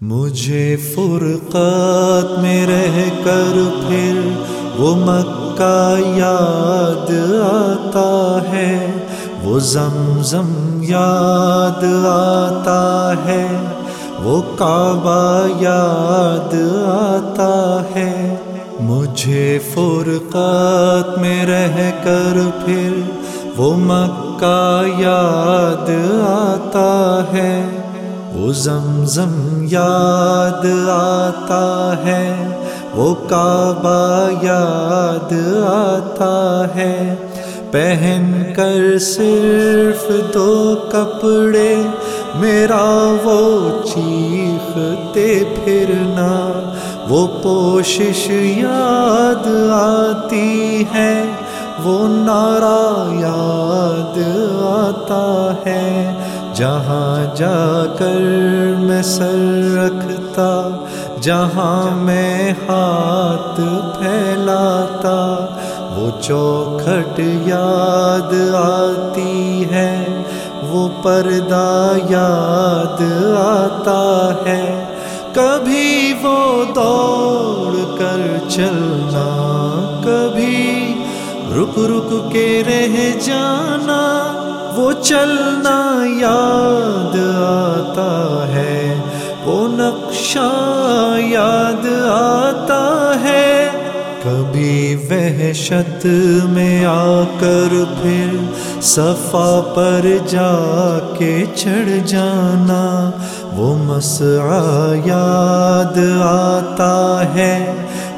مجھے فرقات میں رہ کر پھر وہ مکہ یاد آتا ہے، وہ زمزم یاد آتا ہے، وہ کعبہ یاد آتا ہے۔ مجھے فرقات میں رہ کر پھر وہ مکہ یاد آتا ہے۔ وہ زمزم یاد آتا ہے، وہ کعبہ یاد آتا ہے۔ پہن کر صرف دو کپڑے، میرا وہ چیختے پھرنا۔ وہ پوشش یاد آتی ہے، وہ نعرہ یاد آتا جہاں جا کر میں سر رکھتا، جہاں میں ہاتھ پھیلاتا، وہ چوکھٹ یاد آتی ہے، وہ پردہ یاد آتا ہے۔ کبھی وہ دوڑ کر چلنا، کبھی رک رک کے رہ جانا وہ چلنا یاد آتا ہے، وہ نقشہ یاد آتا ہے۔ کبھی وحشت میں آ کر پھر صفا پر جا کے چڑھ جانا، وہ مسعا یاد آتا ہے،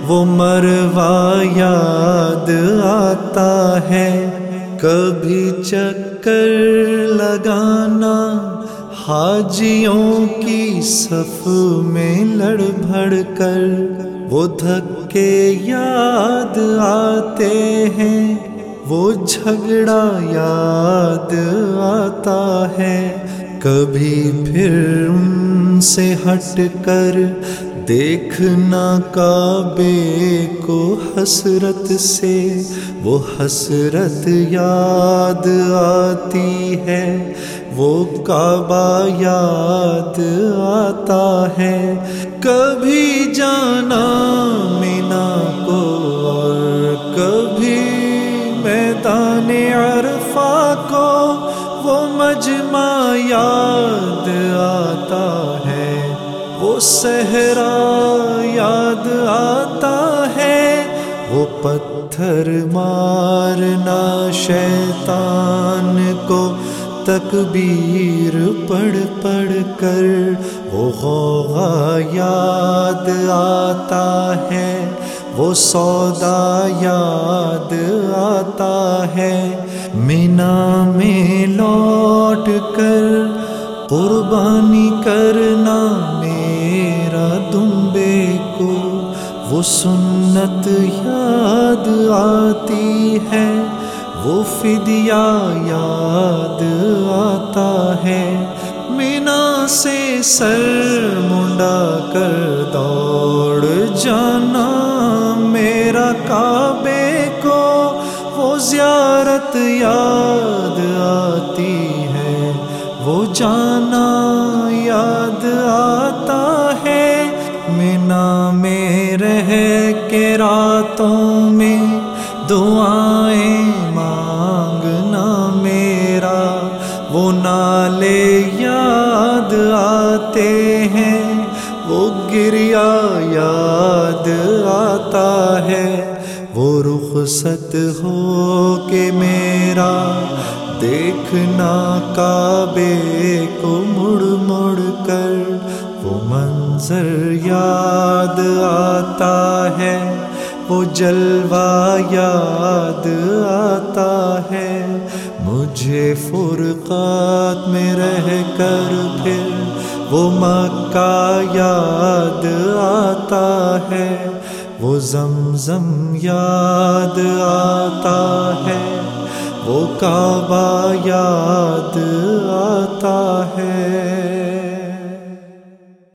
وہ مروا یاد آتا ہے۔ کبھی چکر لگانا، حاجیوں کی صف میں لڑ بھڑ کر وہ دھکے یاد آتے ہیں، وہ جھگڑا یاد آتا ہے۔ کبھی پھر ان سے ہٹ کر دیکھنا کعبے کو حسرت سے، وہ حسرت یاد آتی ہے، وہ کعبہ یاد آتا ہے۔ کبھی جانا مینا کو اور کبھی میدان عرفہ کو، وہ مجمع یاد آتا صحرا یاد آتا ہے، وہ پتھر مارنا شیطان کو تکبیر پڑھ پڑھ کر وہ غوغا یاد آتا ہے، وہ سودا یاد آتا ہے۔ مینا میں لوٹ کر قربانی وہ سنت یاد آتی ہے، وہ فدیہ یاد آتا ہے۔ مینا سے سر منڈا کر دوڑ، جانا میرا کعبے کو، وہ زیارت یاد آتی ہے۔ وہ جانا یاد آتا دعائیں مانگنا میرا، وہ نالے یاد آتے ہیں، وہ گریا یاد آتا ہے، وہ رخصت ہو کے میرا، دیکھنا کعبے کو مڑ مڑ کر، وہ منظر یاد آتا ہے۔ وہ جلوہ یاد آتا ہے۔ مجھے فرقات میں رہ کر پھر وہ مکہ یاد آتا ہے۔ وہ زمزم یاد آتا ہے۔ وہ کعبہ یاد آتا